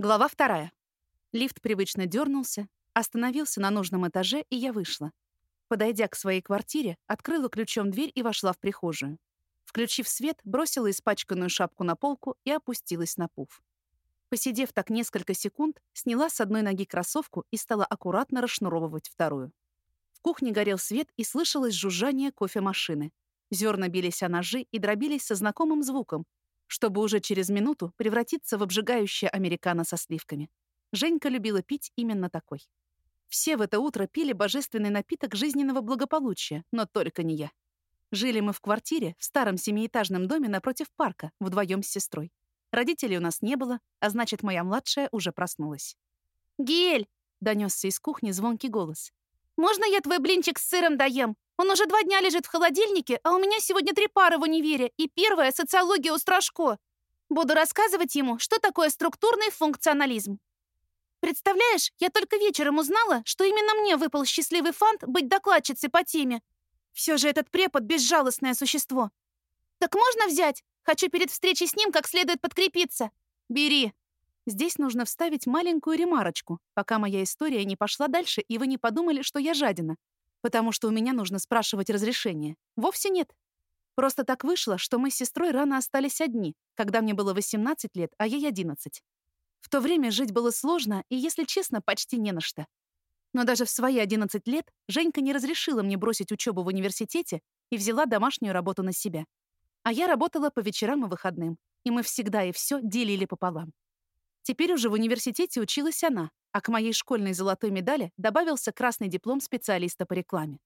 Глава вторая. Лифт привычно дернулся, остановился на нужном этаже, и я вышла. Подойдя к своей квартире, открыла ключом дверь и вошла в прихожую. Включив свет, бросила испачканную шапку на полку и опустилась на пуф. Посидев так несколько секунд, сняла с одной ноги кроссовку и стала аккуратно расшнуровывать вторую. В кухне горел свет и слышалось жужжание кофемашины. Зерна бились о ножи и дробились со знакомым звуком, чтобы уже через минуту превратиться в обжигающее американо со сливками. Женька любила пить именно такой. Все в это утро пили божественный напиток жизненного благополучия, но только не я. Жили мы в квартире в старом семиэтажном доме напротив парка, вдвоем с сестрой. Родителей у нас не было, а значит, моя младшая уже проснулась. «Гель!» — донесся из кухни звонкий голос. «Можно я твой блинчик с сыром доем? Он уже два дня лежит в холодильнике, а у меня сегодня три пары в универе и первая — социология у Страшко. Буду рассказывать ему, что такое структурный функционализм. Представляешь, я только вечером узнала, что именно мне выпал счастливый фант быть докладчицей по теме. Все же этот препод — безжалостное существо. Так можно взять? Хочу перед встречей с ним как следует подкрепиться. Бери. Здесь нужно вставить маленькую ремарочку, пока моя история не пошла дальше, и вы не подумали, что я жадина потому что у меня нужно спрашивать разрешение. Вовсе нет. Просто так вышло, что мы с сестрой рано остались одни, когда мне было 18 лет, а ей 11. В то время жить было сложно и, если честно, почти не на что. Но даже в свои 11 лет Женька не разрешила мне бросить учебу в университете и взяла домашнюю работу на себя. А я работала по вечерам и выходным, и мы всегда и все делили пополам. Теперь уже в университете училась она, а к моей школьной золотой медали добавился красный диплом специалиста по рекламе.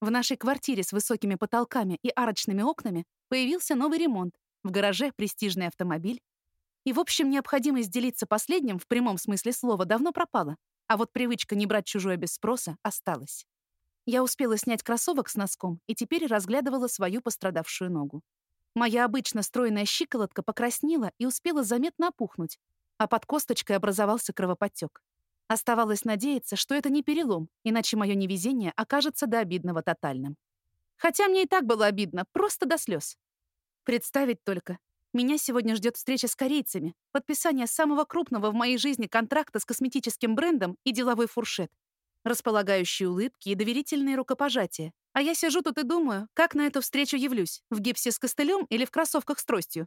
В нашей квартире с высокими потолками и арочными окнами появился новый ремонт, в гараже престижный автомобиль. И, в общем, необходимость делиться последним в прямом смысле слова давно пропала, а вот привычка не брать чужое без спроса осталась. Я успела снять кроссовок с носком и теперь разглядывала свою пострадавшую ногу. Моя обычно стройная щиколотка покраснела и успела заметно опухнуть, а под косточкой образовался кровоподтек. Оставалось надеяться, что это не перелом, иначе мое невезение окажется до обидного тотальным. Хотя мне и так было обидно, просто до слез. Представить только. Меня сегодня ждет встреча с корейцами, подписание самого крупного в моей жизни контракта с косметическим брендом и деловой фуршет, располагающие улыбки и доверительные рукопожатия. А я сижу тут и думаю, как на эту встречу явлюсь, в гипсе с костылем или в кроссовках с тростью.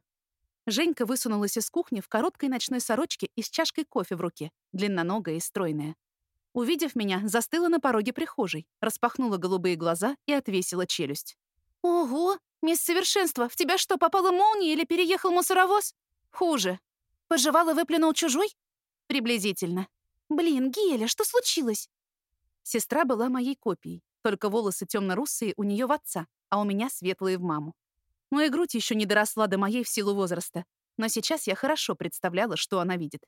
Женька высунулась из кухни в короткой ночной сорочке и с чашкой кофе в руке, длинноногая и стройная. Увидев меня, застыла на пороге прихожей, распахнула голубые глаза и отвесила челюсть. «Ого! Мисс Совершенство, в тебя что, попала молния или переехал мусоровоз?» «Хуже». «Пожевал и выплюнул чужой?» «Приблизительно». «Блин, Геля, что случилось?» Сестра была моей копией, только волосы темно-русые у нее в отца, а у меня светлые в маму. Но и грудь еще не доросла до моей в силу возраста. Но сейчас я хорошо представляла, что она видит.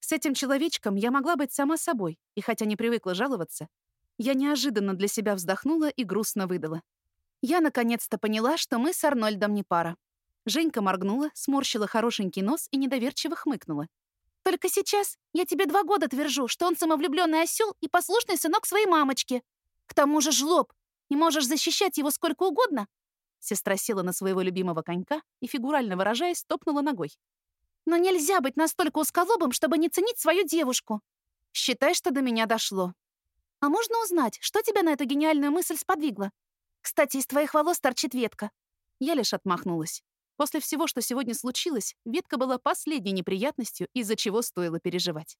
С этим человечком я могла быть сама собой, и хотя не привыкла жаловаться, я неожиданно для себя вздохнула и грустно выдала. Я наконец-то поняла, что мы с Арнольдом не пара. Женька моргнула, сморщила хорошенький нос и недоверчиво хмыкнула. «Только сейчас я тебе два года твержу, что он самовлюбленный осел и послушный сынок своей мамочки. К тому же жлоб. Не можешь защищать его сколько угодно, Сестра села на своего любимого конька и, фигурально выражаясь, топнула ногой. «Но нельзя быть настолько узколобым, чтобы не ценить свою девушку. Считай, что до меня дошло. А можно узнать, что тебя на эту гениальную мысль сподвигло? Кстати, из твоих волос торчит ветка». Я лишь отмахнулась. После всего, что сегодня случилось, ветка была последней неприятностью, из-за чего стоило переживать.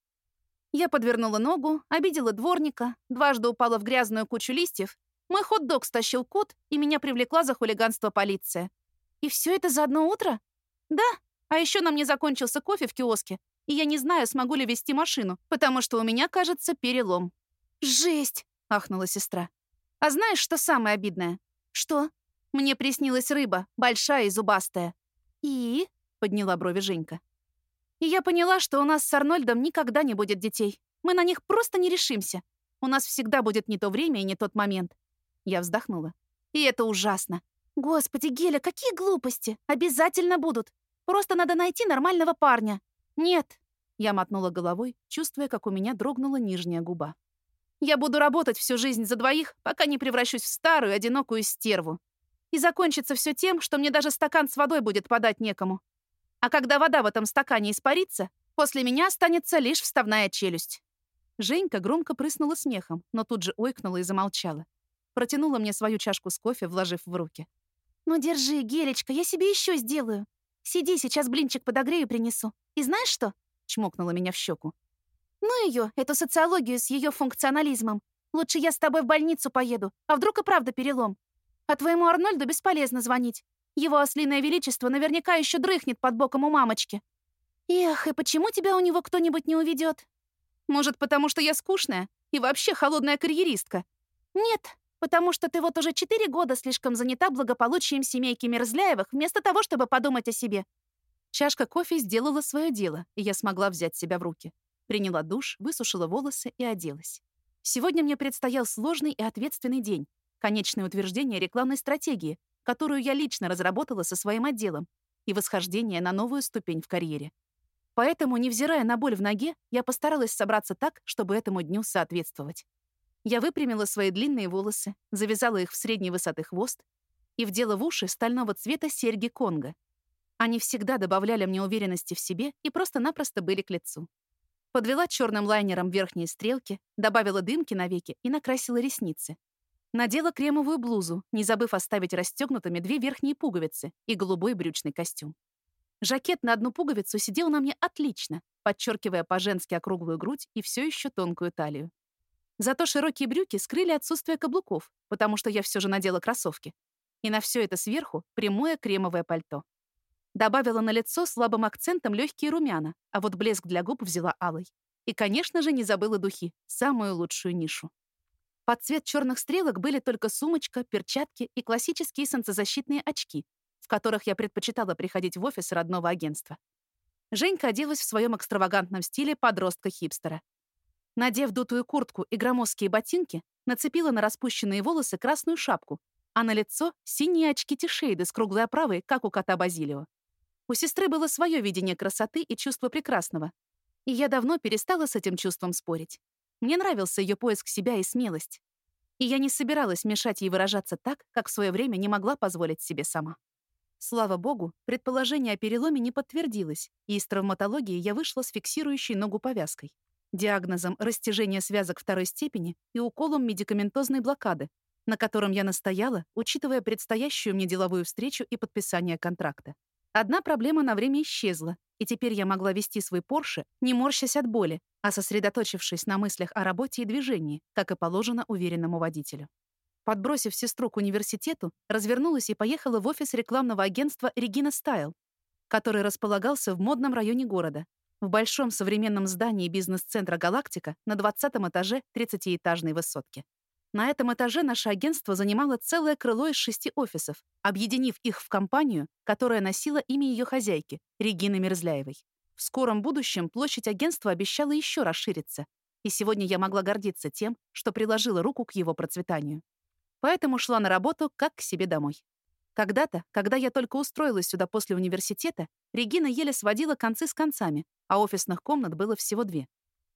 Я подвернула ногу, обидела дворника, дважды упала в грязную кучу листьев мой хот-дог стащил кот, и меня привлекла за хулиганство полиция. И все это за одно утро? Да. А еще на мне закончился кофе в киоске, и я не знаю, смогу ли вести машину, потому что у меня, кажется, перелом. «Жесть!» — ахнула сестра. «А знаешь, что самое обидное?» «Что?» «Мне приснилась рыба, большая и зубастая». «И?» — подняла брови Женька. «И я поняла, что у нас с Арнольдом никогда не будет детей. Мы на них просто не решимся. У нас всегда будет не то время и не тот момент. Я вздохнула. И это ужасно. Господи, Геля, какие глупости! Обязательно будут. Просто надо найти нормального парня. Нет. Я мотнула головой, чувствуя, как у меня дрогнула нижняя губа. Я буду работать всю жизнь за двоих, пока не превращусь в старую, одинокую стерву. И закончится все тем, что мне даже стакан с водой будет подать некому. А когда вода в этом стакане испарится, После меня останется лишь вставная челюсть». Женька громко прыснула смехом, но тут же ойкнула и замолчала. Протянула мне свою чашку с кофе, вложив в руки. «Ну, держи, Гелечка, я себе еще сделаю. Сиди, сейчас блинчик подогрею принесу. И знаешь что?» Чмокнула меня в щеку. «Ну ее, эту социологию с ее функционализмом. Лучше я с тобой в больницу поеду, а вдруг и правда перелом. А твоему Арнольду бесполезно звонить. Его ослиное величество наверняка еще дрыхнет под боком у мамочки. Эх, и почему тебя у него кто-нибудь не уведет? Может, потому что я скучная и вообще холодная карьеристка? Нет, потому что ты вот уже четыре года слишком занята благополучием семейки Мерзляевых, вместо того, чтобы подумать о себе. Чашка кофе сделала свое дело, и я смогла взять себя в руки. Приняла душ, высушила волосы и оделась. Сегодня мне предстоял сложный и ответственный день. Конечное утверждение рекламной стратегии, которую я лично разработала со своим отделом, и восхождение на новую ступень в карьере. Поэтому, невзирая на боль в ноге, я постаралась собраться так, чтобы этому дню соответствовать. Я выпрямила свои длинные волосы, завязала их в средней высоты хвост и вдела в уши стального цвета серьги Конга. Они всегда добавляли мне уверенности в себе и просто-напросто были к лицу. Подвела черным лайнером верхние стрелки, добавила дымки на веки и накрасила ресницы. Надела кремовую блузу, не забыв оставить расстегнутыми две верхние пуговицы и голубой брючный костюм. Жакет на одну пуговицу сидел на мне отлично, подчеркивая по-женски округлую грудь и все еще тонкую талию. Зато широкие брюки скрыли отсутствие каблуков, потому что я все же надела кроссовки. И на все это сверху прямое кремовое пальто. Добавила на лицо слабым акцентом легкие румяна, а вот блеск для губ взяла алый. И, конечно же, не забыла духи, самую лучшую нишу. Под цвет черных стрелок были только сумочка, перчатки и классические солнцезащитные очки, в которых я предпочитала приходить в офис родного агентства. Женька оделась в своем экстравагантном стиле подростка-хипстера. Надев дутую куртку и громоздкие ботинки, нацепила на распущенные волосы красную шапку, а на лицо — синие очки Тишейды с круглой оправой, как у кота Базилио. У сестры было свое видение красоты и чувство прекрасного. И я давно перестала с этим чувством спорить. Мне нравился ее поиск себя и смелость. И я не собиралась мешать ей выражаться так, как в свое время не могла позволить себе сама. Слава богу, предположение о переломе не подтвердилось, и из травматологии я вышла с фиксирующей ногу повязкой диагнозом растяжения связок второй степени и уколом медикаментозной блокады, на котором я настояла, учитывая предстоящую мне деловую встречу и подписание контракта. Одна проблема на время исчезла, и теперь я могла вести свой Порше, не морщась от боли, а сосредоточившись на мыслях о работе и движении, как и положено уверенному водителю. Подбросив сестру к университету, развернулась и поехала в офис рекламного агентства «Регина Стайл», который располагался в модном районе города, в большом современном здании бизнес-центра «Галактика» на 20 этаже 30-этажной высотки. На этом этаже наше агентство занимало целое крыло из шести офисов, объединив их в компанию, которая носила имя ее хозяйки, Регины Мерзляевой. В скором будущем площадь агентства обещала еще расшириться, и сегодня я могла гордиться тем, что приложила руку к его процветанию. Поэтому шла на работу как к себе домой. Когда-то, когда я только устроилась сюда после университета, Регина еле сводила концы с концами, а офисных комнат было всего две.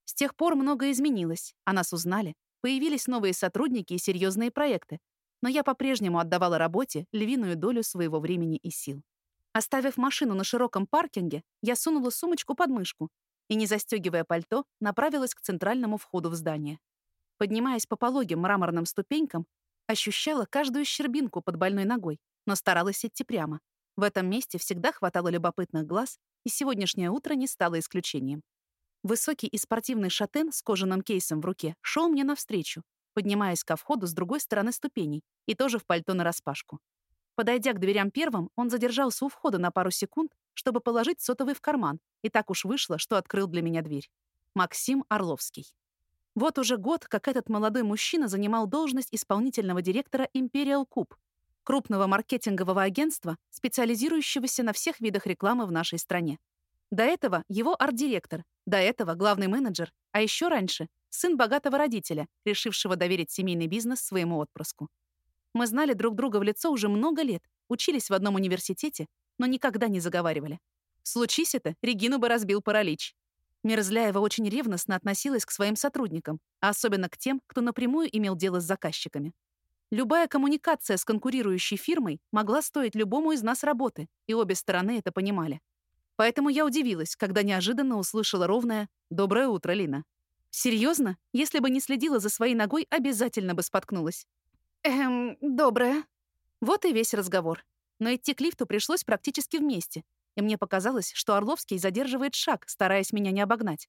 С тех пор многое изменилось, о нас узнали, появились новые сотрудники и серьезные проекты, но я по-прежнему отдавала работе львиную долю своего времени и сил. Оставив машину на широком паркинге, я сунула сумочку под мышку и, не застегивая пальто, направилась к центральному входу в здание. Поднимаясь по пологим мраморным ступенькам, ощущала каждую щербинку под больной ногой, но старалась идти прямо. В этом месте всегда хватало любопытных глаз, и сегодняшнее утро не стало исключением. Высокий и спортивный шатен с кожаным кейсом в руке шел мне навстречу, поднимаясь ко входу с другой стороны ступеней и тоже в пальто нараспашку. Подойдя к дверям первым, он задержался у входа на пару секунд, чтобы положить сотовый в карман, и так уж вышло, что открыл для меня дверь. Максим Орловский. Вот уже год, как этот молодой мужчина занимал должность исполнительного директора Imperial Куб, крупного маркетингового агентства, специализирующегося на всех видах рекламы в нашей стране. До этого его арт-директор, до этого главный менеджер, а еще раньше сын богатого родителя, решившего доверить семейный бизнес своему отпрыску. Мы знали друг друга в лицо уже много лет, учились в одном университете, но никогда не заговаривали. Случись это, Регину бы разбил паралич. Мерзляева очень ревностно относилась к своим сотрудникам, а особенно к тем, кто напрямую имел дело с заказчиками. Любая коммуникация с конкурирующей фирмой могла стоить любому из нас работы, и обе стороны это понимали. Поэтому я удивилась, когда неожиданно услышала ровное «Доброе утро, Лина». Серьезно? Если бы не следила за своей ногой, обязательно бы споткнулась. Эм, доброе. Вот и весь разговор. Но идти к лифту пришлось практически вместе, и мне показалось, что Орловский задерживает шаг, стараясь меня не обогнать.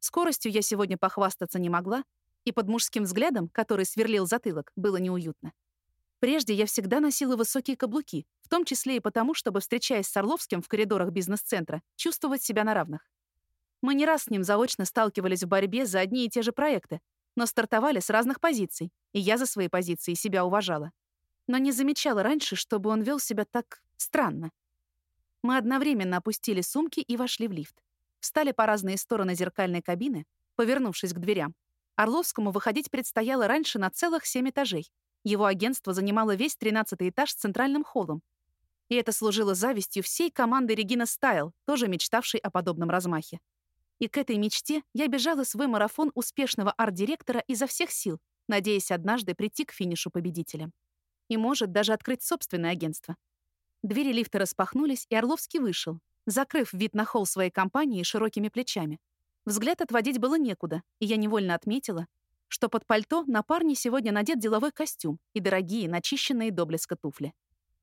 Скоростью я сегодня похвастаться не могла, и под мужским взглядом, который сверлил затылок, было неуютно. Прежде я всегда носила высокие каблуки, в том числе и потому, чтобы, встречаясь с Орловским в коридорах бизнес-центра, чувствовать себя на равных. Мы не раз с ним заочно сталкивались в борьбе за одни и те же проекты, но стартовали с разных позиций, и я за свои позиции себя уважала. Но не замечала раньше, чтобы он вел себя так странно. Мы одновременно опустили сумки и вошли в лифт. Встали по разные стороны зеркальной кабины, повернувшись к дверям. Орловскому выходить предстояло раньше на целых семь этажей. Его агентство занимало весь тринадцатый этаж с центральным холлом. И это служило завистью всей команды Регина Стайл, тоже мечтавшей о подобном размахе. И к этой мечте я бежала свой марафон успешного арт-директора изо всех сил, надеясь однажды прийти к финишу победителем. И, может, даже открыть собственное агентство. Двери лифта распахнулись, и Орловский вышел, закрыв вид на холл своей компании широкими плечами. Взгляд отводить было некуда, и я невольно отметила, что под пальто на парне сегодня надет деловой костюм и дорогие, начищенные до блеска туфли.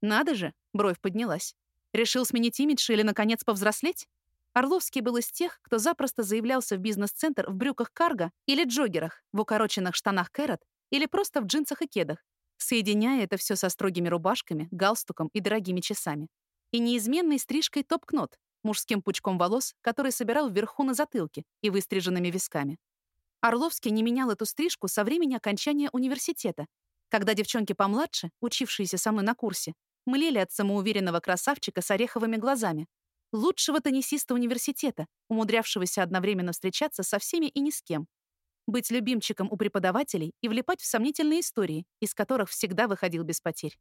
Надо же, бровь поднялась. Решил сменить имидж или, наконец, повзрослеть? Орловский был из тех, кто запросто заявлялся в бизнес-центр в брюках карго или джоггерах, в укороченных штанах кэрот или просто в джинсах и кедах, соединяя это все со строгими рубашками, галстуком и дорогими часами. И неизменной стрижкой топ-кнот, мужским пучком волос, который собирал вверху на затылке и выстриженными висками. Орловский не менял эту стрижку со времени окончания университета, когда девчонки помладше, учившиеся со мной на курсе, млели от самоуверенного красавчика с ореховыми глазами, лучшего теннисиста университета, умудрявшегося одновременно встречаться со всеми и ни с кем, быть любимчиком у преподавателей и влипать в сомнительные истории, из которых всегда выходил без потерь.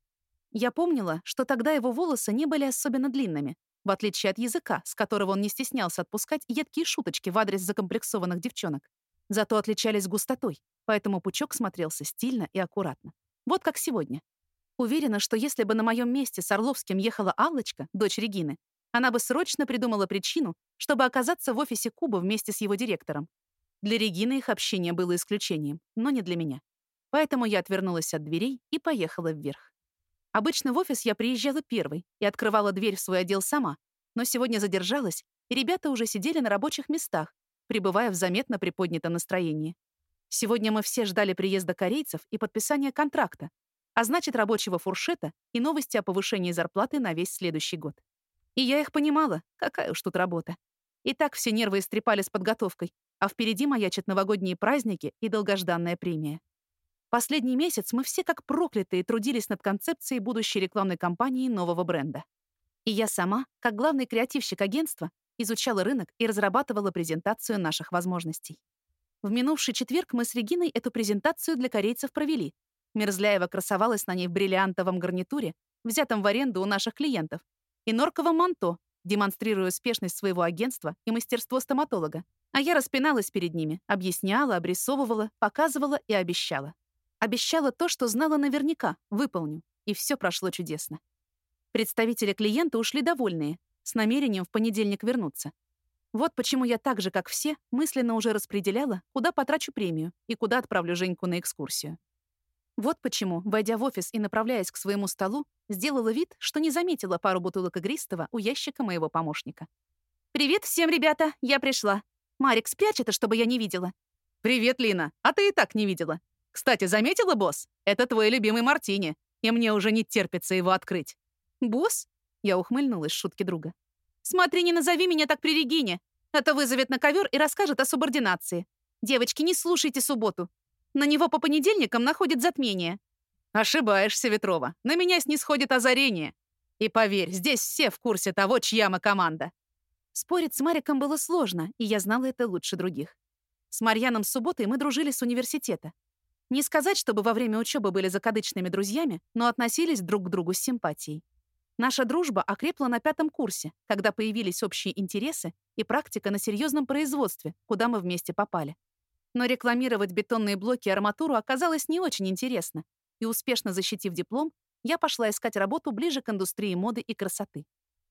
Я помнила, что тогда его волосы не были особенно длинными, в отличие от языка, с которого он не стеснялся отпускать едкие шуточки в адрес закомплексованных девчонок. Зато отличались густотой, поэтому пучок смотрелся стильно и аккуратно. Вот как сегодня. Уверена, что если бы на моем месте с Орловским ехала Аллочка, дочь Регины, она бы срочно придумала причину, чтобы оказаться в офисе Куба вместе с его директором. Для Регины их общение было исключением, но не для меня. Поэтому я отвернулась от дверей и поехала вверх. Обычно в офис я приезжала первой и открывала дверь в свой отдел сама, но сегодня задержалась, и ребята уже сидели на рабочих местах, пребывая в заметно приподнятом настроении. Сегодня мы все ждали приезда корейцев и подписания контракта, а значит, рабочего фуршета и новости о повышении зарплаты на весь следующий год. И я их понимала, какая уж тут работа. И так все нервы истрепали с подготовкой, а впереди маячат новогодние праздники и долгожданная премия. Последний месяц мы все как проклятые трудились над концепцией будущей рекламной кампании нового бренда. И я сама, как главный креативщик агентства, изучала рынок и разрабатывала презентацию наших возможностей. В минувший четверг мы с Региной эту презентацию для корейцев провели. Мерзляева красовалась на ней в бриллиантовом гарнитуре, взятом в аренду у наших клиентов, и норковом манто, демонстрируя успешность своего агентства и мастерство стоматолога. А я распиналась перед ними, объясняла, обрисовывала, показывала и обещала. Обещала то, что знала наверняка, выполню. И все прошло чудесно. Представители клиента ушли довольные, с намерением в понедельник вернуться. Вот почему я так же, как все, мысленно уже распределяла, куда потрачу премию и куда отправлю Женьку на экскурсию. Вот почему, войдя в офис и направляясь к своему столу, сделала вид, что не заметила пару бутылок игристого у ящика моего помощника. «Привет всем, ребята! Я пришла. Марик, спрячь это, чтобы я не видела». «Привет, Лина! А ты и так не видела. Кстати, заметила, босс? Это твой любимый мартини, и мне уже не терпится его открыть». «Босс?» — я ухмыльнулась шутки друга. «Смотри, не назови меня так при Регине. Это вызовет на ковер и расскажет о субординации. Девочки, не слушайте субботу. На него по понедельникам находит затмение». «Ошибаешься, Ветрова. На меня снисходит озарение. И поверь, здесь все в курсе того, чья мы команда». Спорить с Мариком было сложно, и я знала это лучше других. С Марьяном субботой мы дружили с университета. Не сказать, чтобы во время учебы были закадычными друзьями, но относились друг к другу с симпатией. Наша дружба окрепла на пятом курсе, когда появились общие интересы и практика на серьезном производстве, куда мы вместе попали. Но рекламировать бетонные блоки и арматуру оказалось не очень интересно, и успешно защитив диплом, я пошла искать работу ближе к индустрии моды и красоты.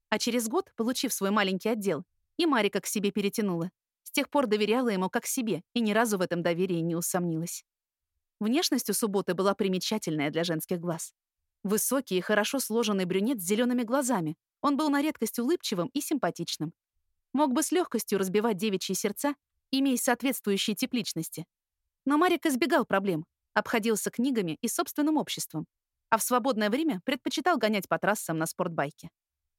А через год, получив свой маленький отдел, и Марика к себе перетянула. С тех пор доверяла ему как себе и ни разу в этом доверии не усомнилась. Внешность у субботы была примечательная для женских глаз. Высокий и хорошо сложенный брюнет с зелеными глазами. Он был на редкость улыбчивым и симпатичным. Мог бы с легкостью разбивать девичьи сердца, имея соответствующие тепличности. Но Марик избегал проблем, обходился книгами и собственным обществом, а в свободное время предпочитал гонять по трассам на спортбайке.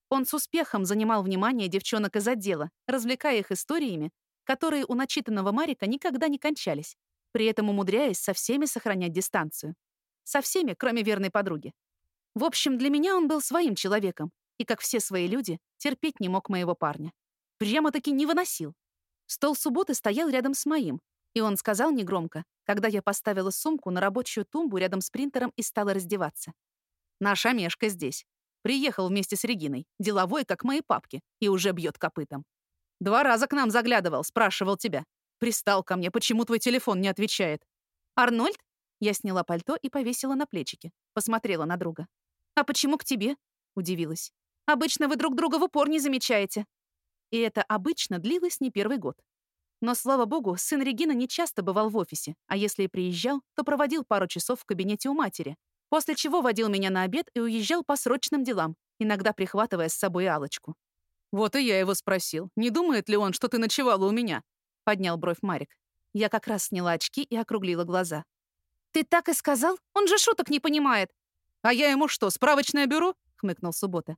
Он с успехом занимал внимание девчонок из отдела, развлекая их историями, которые у начитанного Марика никогда не кончались, при этом умудряясь со всеми сохранять дистанцию. Со всеми, кроме верной подруги. В общем, для меня он был своим человеком, и, как все свои люди, терпеть не мог моего парня. Прямо-таки не выносил. Стол субботы стоял рядом с моим, и он сказал негромко, когда я поставила сумку на рабочую тумбу рядом с принтером и стала раздеваться. «Наша Мешка здесь. Приехал вместе с Региной, деловой, как мои папки, и уже бьет копытом. Два раза к нам заглядывал, спрашивал тебя. Пристал ко мне, почему твой телефон не отвечает? Арнольд? Я сняла пальто и повесила на плечики. Посмотрела на друга. «А почему к тебе?» — удивилась. «Обычно вы друг друга в упор не замечаете». И это обычно длилось не первый год. Но, слава богу, сын Регина не часто бывал в офисе, а если и приезжал, то проводил пару часов в кабинете у матери, после чего водил меня на обед и уезжал по срочным делам, иногда прихватывая с собой алочку «Вот и я его спросил, не думает ли он, что ты ночевала у меня?» — поднял бровь Марик. Я как раз сняла очки и округлила глаза. «Ты так и сказал? Он же шуток не понимает!» «А я ему что, справочное бюро?» — хмыкнул Суббота.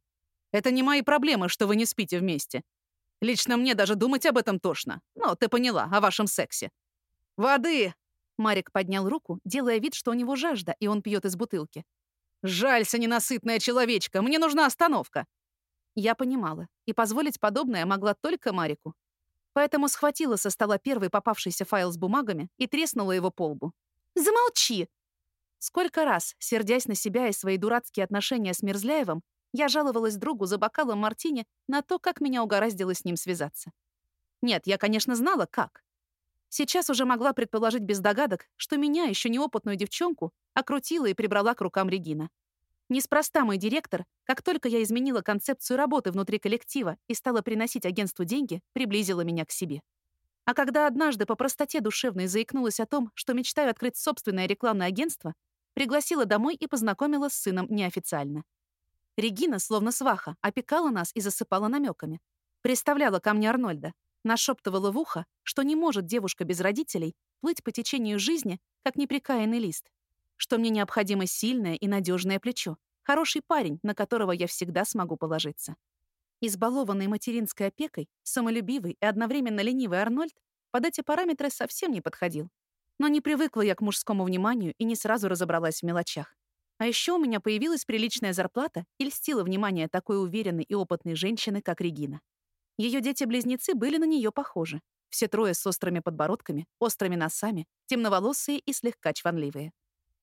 «Это не мои проблемы, что вы не спите вместе. Лично мне даже думать об этом тошно. Но ты поняла, о вашем сексе». «Воды!» Марик поднял руку, делая вид, что у него жажда, и он пьет из бутылки. «Жалься, ненасытная человечка, мне нужна остановка!» Я понимала, и позволить подобное могла только Марику. Поэтому схватила со стола первый попавшийся файл с бумагами и треснула его по лбу. «Замолчи!» Сколько раз, сердясь на себя и свои дурацкие отношения с Мерзляевым, я жаловалась другу за бокалом мартини на то, как меня угораздило с ним связаться. Нет, я, конечно, знала, как. Сейчас уже могла предположить без догадок, что меня, еще неопытную девчонку, окрутила и прибрала к рукам Регина. Неспроста мой директор, как только я изменила концепцию работы внутри коллектива и стала приносить агентству деньги, приблизила меня к себе. А когда однажды по простоте душевной заикнулась о том, что мечтаю открыть собственное рекламное агентство, пригласила домой и познакомила с сыном неофициально. Регина, словно сваха, опекала нас и засыпала намеками. Представляла ко мне Арнольда, нашептывала в ухо, что не может девушка без родителей плыть по течению жизни, как неприкаянный лист, что мне необходимо сильное и надежное плечо, хороший парень, на которого я всегда смогу положиться. Избалованный материнской опекой, самолюбивый и одновременно ленивый Арнольд под эти параметры совсем не подходил. Но не привыкла я к мужскому вниманию и не сразу разобралась в мелочах. А еще у меня появилась приличная зарплата и льстила внимание такой уверенной и опытной женщины, как Регина. Ее дети-близнецы были на нее похожи. Все трое с острыми подбородками, острыми носами, темноволосые и слегка чванливые.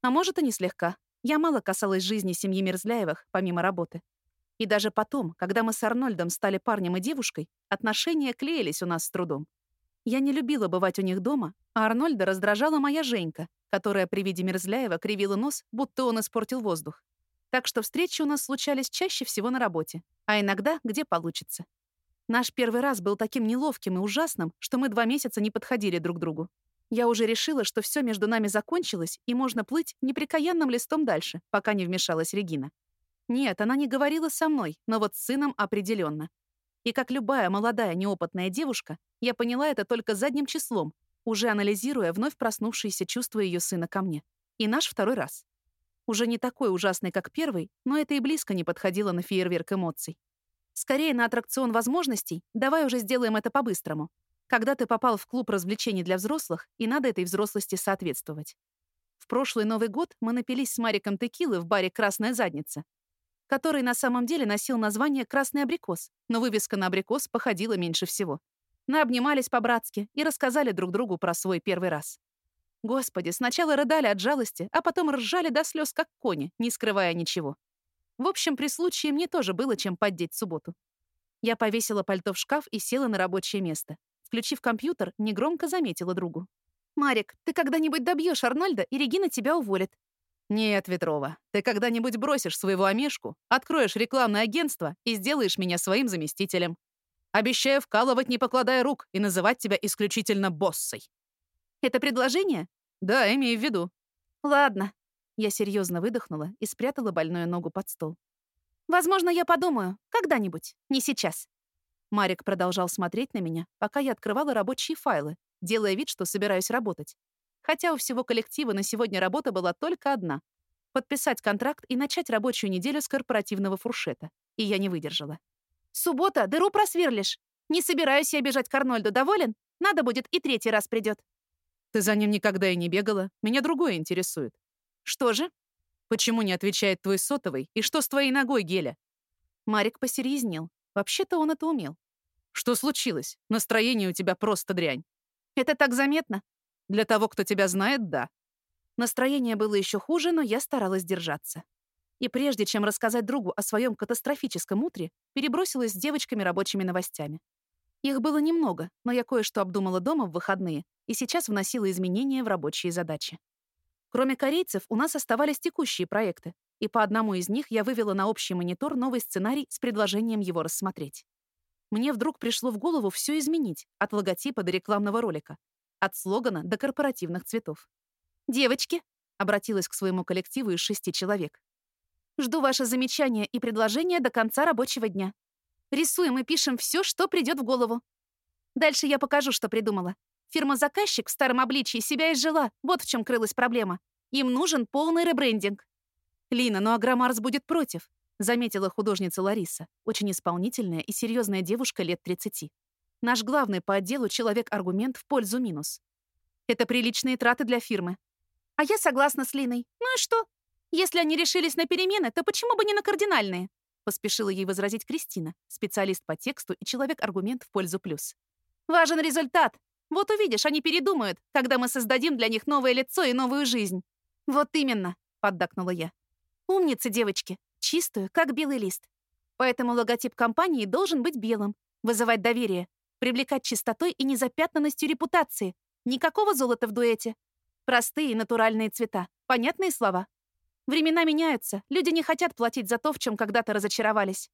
А может, и не слегка. Я мало касалась жизни семьи Мерзляевых, помимо работы. И даже потом, когда мы с Арнольдом стали парнем и девушкой, отношения клеились у нас с трудом. Я не любила бывать у них дома, а Арнольда раздражала моя Женька, которая при виде Мерзляева кривила нос, будто он испортил воздух. Так что встречи у нас случались чаще всего на работе, а иногда где получится. Наш первый раз был таким неловким и ужасным, что мы два месяца не подходили друг другу. Я уже решила, что все между нами закончилось, и можно плыть неприкаянным листом дальше, пока не вмешалась Регина. Нет, она не говорила со мной, но вот с сыном определенно. И как любая молодая неопытная девушка, я поняла это только задним числом, уже анализируя вновь проснувшиеся чувства ее сына ко мне. И наш второй раз. Уже не такой ужасный, как первый, но это и близко не подходило на фейерверк эмоций. Скорее на аттракцион возможностей, давай уже сделаем это по-быстрому когда ты попал в клуб развлечений для взрослых, и надо этой взрослости соответствовать. В прошлый Новый год мы напились с Мариком текилы в баре «Красная задница», который на самом деле носил название «Красный абрикос», но вывеска на абрикос походила меньше всего. Мы обнимались по-братски и рассказали друг другу про свой первый раз. Господи, сначала рыдали от жалости, а потом ржали до слез, как кони, не скрывая ничего. В общем, при случае мне тоже было чем поддеть субботу. Я повесила пальто в шкаф и села на рабочее место. Включив компьютер, негромко заметила другу. «Марик, ты когда-нибудь добьешь Арнольда, и Регина тебя уволит». Нет, Ветрова, ты когда-нибудь бросишь своего Амешку, откроешь рекламное агентство и сделаешь меня своим заместителем. Обещаю вкалывать, не покладая рук, и называть тебя исключительно боссой. Это предложение? Да, имей в виду. Ладно. Я серьезно выдохнула и спрятала больную ногу под стол. Возможно, я подумаю. Когда-нибудь. Не сейчас. Марик продолжал смотреть на меня, пока я открывала рабочие файлы, делая вид, что собираюсь работать. Хотя у всего коллектива на сегодня работа была только одна — подписать контракт и начать рабочую неделю с корпоративного фуршета. И я не выдержала. «Суббота, дыру просверлишь. Не собираюсь я бежать к Арнольду, доволен? Надо будет, и третий раз придет. Ты за ним никогда и не бегала. Меня другое интересует. Что же? Почему не отвечает твой сотовый? И что с твоей ногой, Геля? Марик посерьезнел. Вообще-то он это умел. Что случилось? Настроение у тебя просто дрянь. Это так заметно? Для того, кто тебя знает, да. Настроение было еще хуже, но я старалась держаться. И прежде чем рассказать другу о своем катастрофическом утре, перебросилась с девочками рабочими новостями. Их было немного, но я кое-что обдумала дома в выходные и сейчас вносила изменения в рабочие задачи. Кроме корейцев, у нас оставались текущие проекты, и по одному из них я вывела на общий монитор новый сценарий с предложением его рассмотреть. Мне вдруг пришло в голову все изменить, от логотипа до рекламного ролика, от слогана до корпоративных цветов. «Девочки», — обратилась к своему коллективу из шести человек, «жду ваше замечания и предложения до конца рабочего дня. Рисуем и пишем все, что придет в голову. Дальше я покажу, что придумала. Фирма-заказчик в старом обличии себя изжила, вот в чем крылась проблема. Им нужен полный ребрендинг». «Лина, ну а Граммарс будет против», — заметила художница Лариса, очень исполнительная и серьезная девушка лет 30. Наш главный по отделу человек-аргумент в пользу минус. Это приличные траты для фирмы. А я согласна с Линой. Ну и что? Если они решились на перемены, то почему бы не на кардинальные? Поспешила ей возразить Кристина, специалист по тексту и человек-аргумент в пользу плюс. Важен результат. Вот увидишь, они передумают, когда мы создадим для них новое лицо и новую жизнь. Вот именно, поддакнула я. Умницы, девочки. Чистую, как белый лист. Поэтому логотип компании должен быть белым, вызывать доверие, привлекать чистотой и незапятнанностью репутации. Никакого золота в дуэте. Простые натуральные цвета. Понятные слова? Времена меняются. Люди не хотят платить за то, в чем когда-то разочаровались.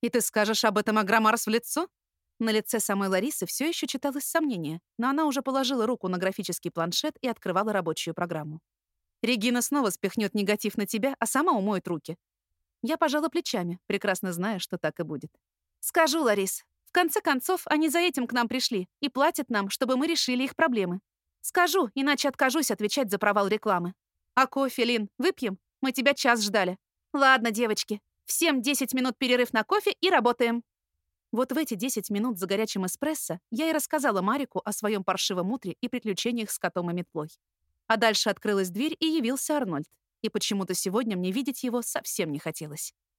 И ты скажешь об этом Агромарс в лицо? На лице самой Ларисы все еще читалось сомнение, но она уже положила руку на графический планшет и открывала рабочую программу. Регина снова спихнет негатив на тебя, а сама умоет руки. Я пожала плечами, прекрасно зная, что так и будет. «Скажу, Ларис, в конце концов, они за этим к нам пришли и платят нам, чтобы мы решили их проблемы. Скажу, иначе откажусь отвечать за провал рекламы. А кофе, Лин, выпьем? Мы тебя час ждали. Ладно, девочки, всем 10 минут перерыв на кофе и работаем. Вот в эти 10 минут за горячим эспрессо я и рассказала Марику о своем паршивом утре и приключениях с котом и метлой. А дальше открылась дверь, и явился Арнольд. И почему-то сегодня мне видеть его совсем не хотелось.